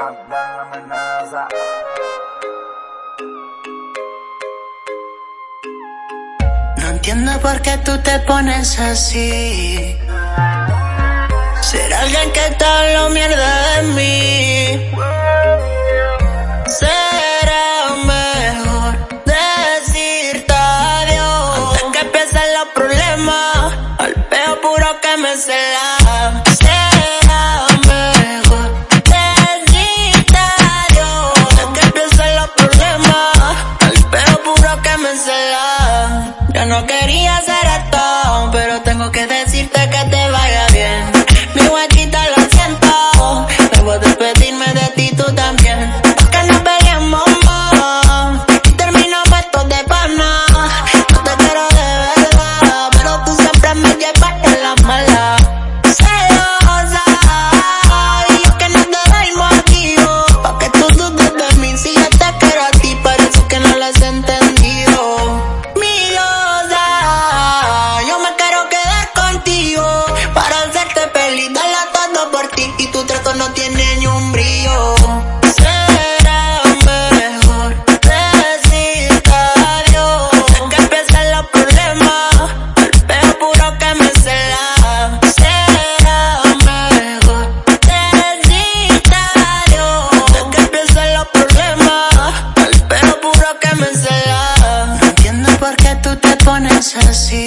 No entiendo por qué tú te pones así. Ser alguien que te lo mierda de mí. Será mejor decirte adiós. Antes que empiecen los problemas, al peo puro que me celan. Yo no quería hacer esto, pero tengo que decirte que te vaya bien. Mi guachita lo siento, debo despedirme de ti tú también. Que nos peguemos más, y terminamos de pana. No te quiero de verdad, pero tú siempre me llevas en la mala. Celosa, y yo que no te doy motivo, pa' que tú dudes de mí si yo te quiero a ti, parece que no la senté. pones así.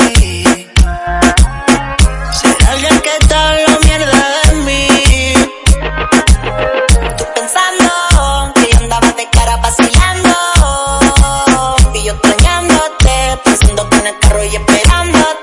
Será alguien que te habla mierda de mí. Tú pensando que yo andaba de cara vacilando. Y yo extrañándote, pensando que en el carro y esperándote.